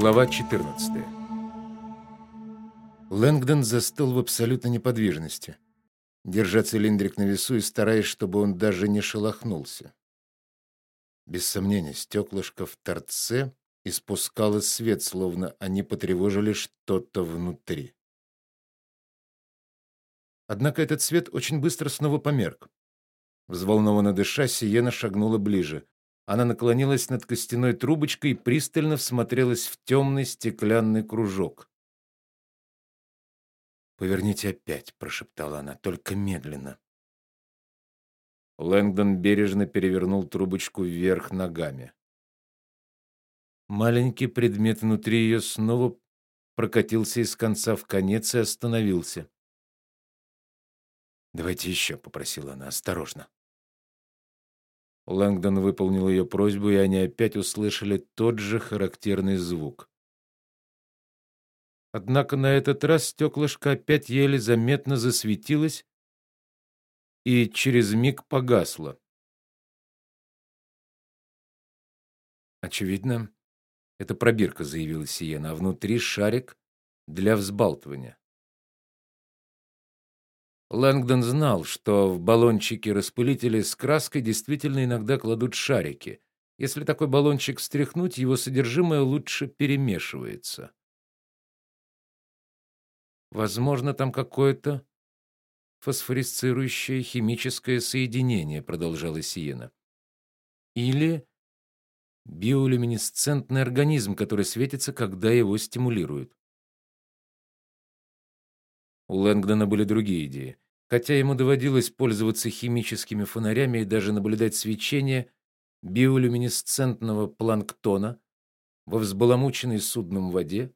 Глава 14. Лэнгдон застыл в абсолютной неподвижности, держа цилиндрик на весу и стараясь, чтобы он даже не шелохнулся. Без сомнения, стеклышко в торце испускало свет, словно они потревожили что-то внутри. Однако этот свет очень быстро снова померк. Взволнованно дыша, Сиена шагнула ближе. Она наклонилась над костяной трубочкой и пристально всмотрелась в темный стеклянный кружок. "Поверните опять", прошептала она, только медленно. Лэнгдон бережно перевернул трубочку вверх ногами. Маленький предмет внутри ее снова прокатился из конца в конец и остановился. "Давайте еще», — попросила она осторожно. Лэнгдон выполнил ее просьбу, и они опять услышали тот же характерный звук. Однако на этот раз стеклышко опять еле заметно засветилось и через миг погасло. Очевидно, это пробирка, заявила Сиена, а внутри шарик для взбалтывания. Лэнгдон знал, что в баллончики распылители с краской действительно иногда кладут шарики. Если такой баллончик встряхнуть, его содержимое лучше перемешивается. Возможно, там какое-то фосфорисцирующее химическое соединение, продолжала Сиена. Или биолюминесцентный организм, который светится, когда его стимулируют. У Лэнгдона были другие идеи. Хотя ему доводилось пользоваться химическими фонарями и даже наблюдать свечение биолюминесцентного планктона во взбаламученной судном воде,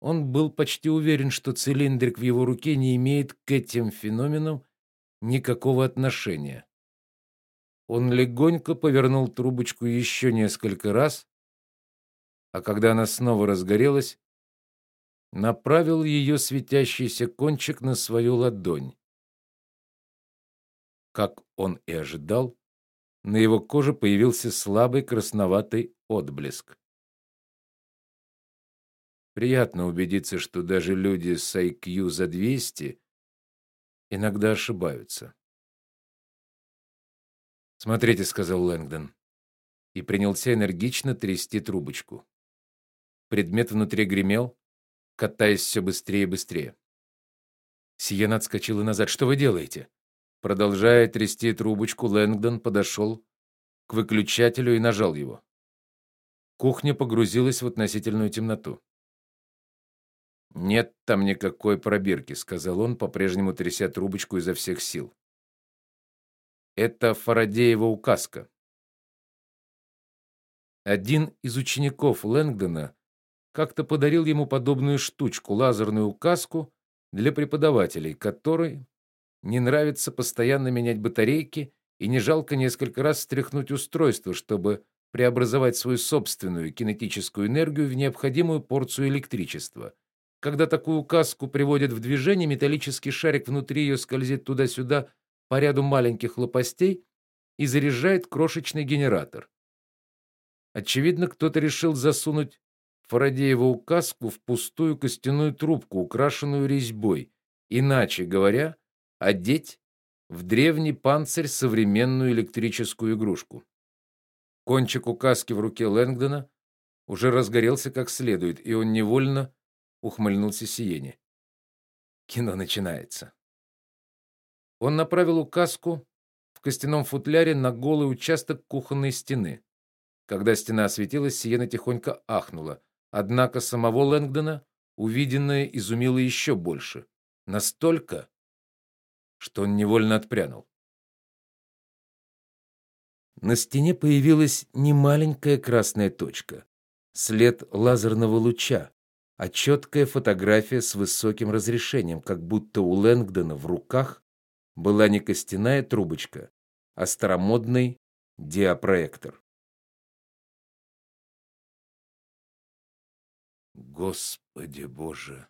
он был почти уверен, что цилиндрик в его руке не имеет к этим феноменам никакого отношения. Он легонько повернул трубочку еще несколько раз, а когда она снова разгорелась, направил ее светящийся кончик на свою ладонь. Как он и ожидал, на его коже появился слабый красноватый отблеск. Приятно убедиться, что даже люди с IQ за 200 иногда ошибаются. "Смотрите", сказал Лэнгдон и принялся энергично трясти трубочку. Предмет внутри гремел, катаясь все быстрее и быстрее. Сиена отскочила назад. Что вы делаете? Продолжая трясти трубочку, Лэнгдон подошел к выключателю и нажал его. Кухня погрузилась в относительную темноту. Нет там никакой пробирки, сказал он, по-прежнему тряся трубочку изо всех сил. Это Фарадеева указка. Один из учеников Лэнгдона как-то подарил ему подобную штучку, лазерную указку для преподавателей, которой не нравится постоянно менять батарейки и не жалко несколько раз стряхнуть устройство, чтобы преобразовать свою собственную кинетическую энергию в необходимую порцию электричества. Когда такую указку приводят в движение, металлический шарик внутри ее скользит туда-сюда по ряду маленьких лопастей и заряжает крошечный генератор. Очевидно, кто-то решил засунуть Фарадееву указку в пустую костяную трубку, украшенную резьбой, иначе говоря, одеть в древний панцирь современную электрическую игрушку. Кончик указки в руке Лэнгдона уже разгорелся как следует, и он невольно ухмыльнулся Сиене. Кино начинается. Он направил указку в костяном футляре на голый участок кухонной стены. Когда стена осветилась, Сиена тихонько ахнула. Однако самого Лэнгдона увиденное изумило еще больше, настолько, что он невольно отпрянул. На стене появилась немаленькая красная точка, след лазерного луча, а четкая фотография с высоким разрешением, как будто у Лэнгдона в руках была не костяная трубочка, а старомодный диапроектор. Господи Боже.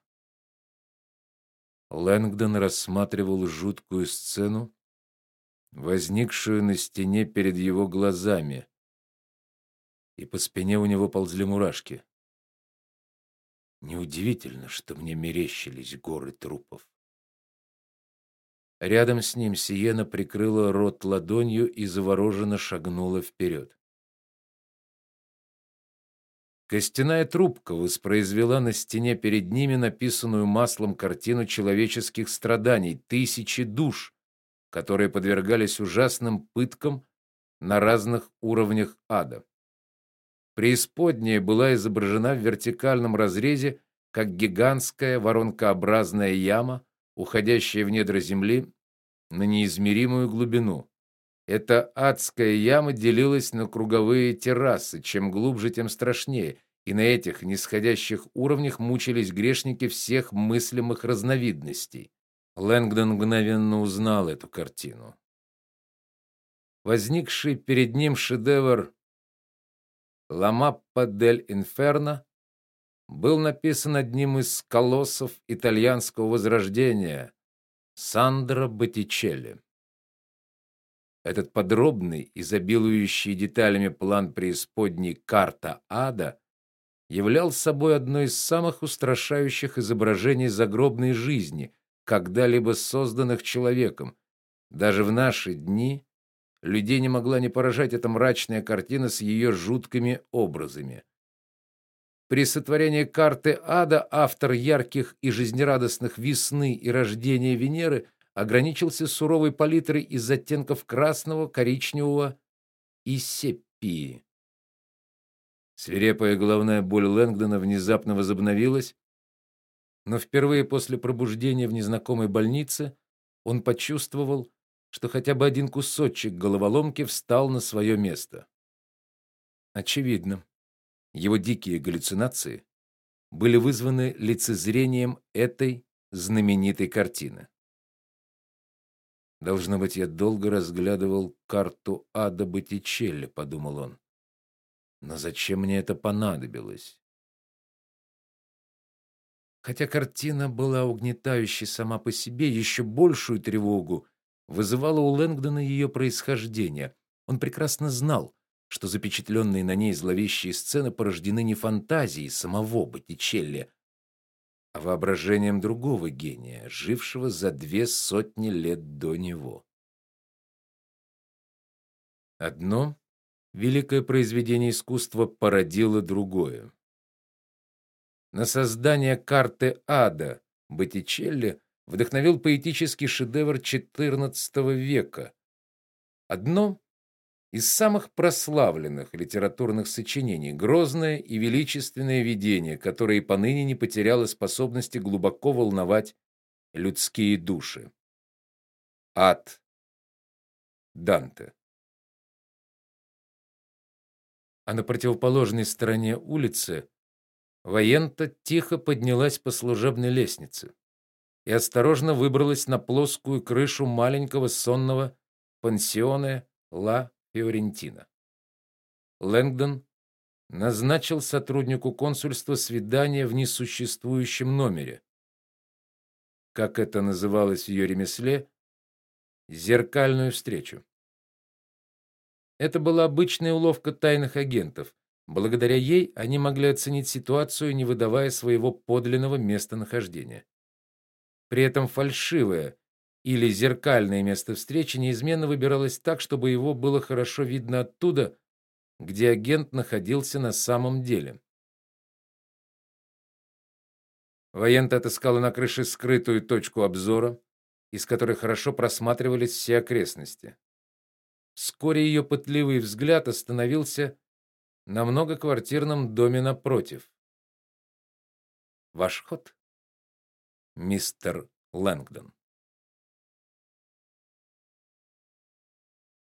Лэнгдон рассматривал жуткую сцену, возникшую на стене перед его глазами, и по спине у него ползли мурашки. Неудивительно, что мне мерещились горы трупов. Рядом с ним Сиена прикрыла рот ладонью и завороженно шагнула вперед. Костяная трубка воспроизвела на стене перед ними написанную маслом картину человеческих страданий, тысячи душ, которые подвергались ужасным пыткам на разных уровнях ада. Преисподняя была изображена в вертикальном разрезе, как гигантская воронкообразная яма, уходящая в недра земли на неизмеримую глубину. Эта адская яма делилась на круговые террасы, чем глубже, тем страшнее, и на этих нисходящих уровнях мучились грешники всех мыслимых разновидностей. Лэнгдон мгновенно узнал эту картину. Возникший перед ним шедевр «La mappa del inferno» был написан одним из колоссов итальянского возрождения Сандро Боттичелли. Этот подробный, изобилующий деталями план преисподней карта ада являл собой одно из самых устрашающих изображений загробной жизни, когда-либо созданных человеком. Даже в наши дни людей не могла не поражать эта мрачная картина с ее жуткими образами. При сотворении карты ада автор ярких и жизнерадостных весны и рождения Венеры ограничился суровой палитрой из оттенков красного, коричневого и сепии. Свирепая головная боль Лэнгдона внезапно возобновилась, но впервые после пробуждения в незнакомой больнице он почувствовал, что хотя бы один кусочек головоломки встал на свое место. Очевидно, его дикие галлюцинации были вызваны лицезрением этой знаменитой картины. Должно быть, я долго разглядывал карту ада Боттичелли, подумал он. Но зачем мне это понадобилось? Хотя картина была угнетающей сама по себе, еще большую тревогу вызывало у Лэнгдона ее происхождение. Он прекрасно знал, что запечатленные на ней зловещие сцены порождены не фантазией самого Боттичелли, воображением другого гения, жившего за две сотни лет до него. Одно великое произведение искусства породило другое. На создание карты ада Боттичелли вдохновил поэтический шедевр XIV века. Одно из самых прославленных литературных сочинений, грозное и величественное видение, которое и поныне не потеряло способности глубоко волновать людские души. Ад Данте. А на противоположной стороне улицы Воента тихо поднялась по служебной лестнице и осторожно выбралась на плоскую крышу маленького сонного пансиона Ла Фиорентина. Лэнгдон назначил сотруднику консульства свидание в несуществующем номере. Как это называлось в ее ремесле, зеркальную встречу. Это была обычная уловка тайных агентов. Благодаря ей они могли оценить ситуацию, не выдавая своего подлинного местонахождения. При этом фальшивое или зеркальное место встречи неизменно выбиралось так, чтобы его было хорошо видно оттуда, где агент находился на самом деле. Воент отыскала на крыше скрытую точку обзора, из которой хорошо просматривались все окрестности. Вскоре ее пытливый взгляд остановился на многоквартирном доме напротив. Ваш ход, мистер Лэнгдон.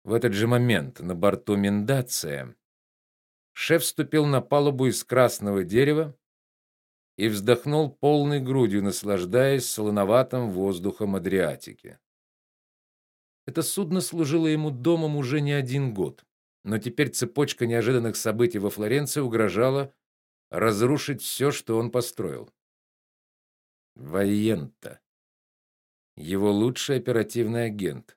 В этот же момент на борту Мендация шеф ступил на палубу из красного дерева и вздохнул полной грудью, наслаждаясь солоноватым воздухом Адриатики. Это судно служило ему домом уже не один год, но теперь цепочка неожиданных событий во Флоренции угрожала разрушить все, что он построил. Воента, его лучший оперативный агент,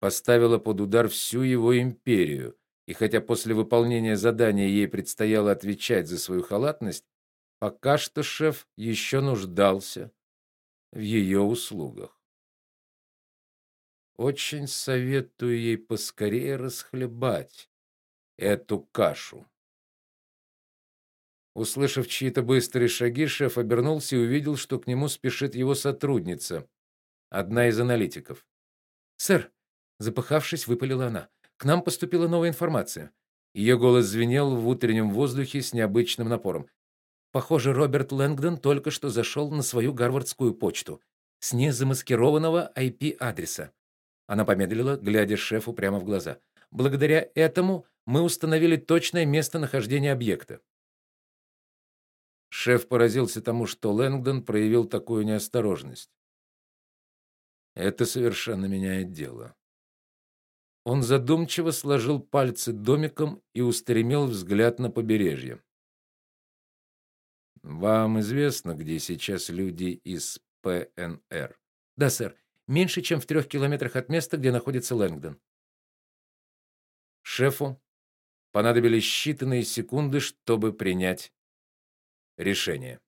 поставила под удар всю его империю, и хотя после выполнения задания ей предстояло отвечать за свою халатность, Пока что шеф еще нуждался в ее услугах. Очень советую ей поскорее расхлебать эту кашу. Услышав чьи-то быстрые шаги, шеф обернулся и увидел, что к нему спешит его сотрудница, одна из аналитиков. "Сэр", запыхавшись, выпалила она. "К нам поступила новая информация". Ее голос звенел в утреннем воздухе с необычным напором. Похоже, Роберт Лэнгдон только что зашел на свою гарвардскую почту с незамаскированного IP-адреса. Она помедлила, глядя шефу прямо в глаза. Благодаря этому мы установили точное местонахождение объекта. Шеф поразился тому, что Лэнгдон проявил такую неосторожность. Это совершенно меняет дело. Он задумчиво сложил пальцы домиком и устремил взгляд на побережье. Вам известно, где сейчас люди из ПНР? Да, сэр. Меньше, чем в трех километрах от места, где находится Лэнгдон. Шефу понадобились считанные секунды, чтобы принять решение.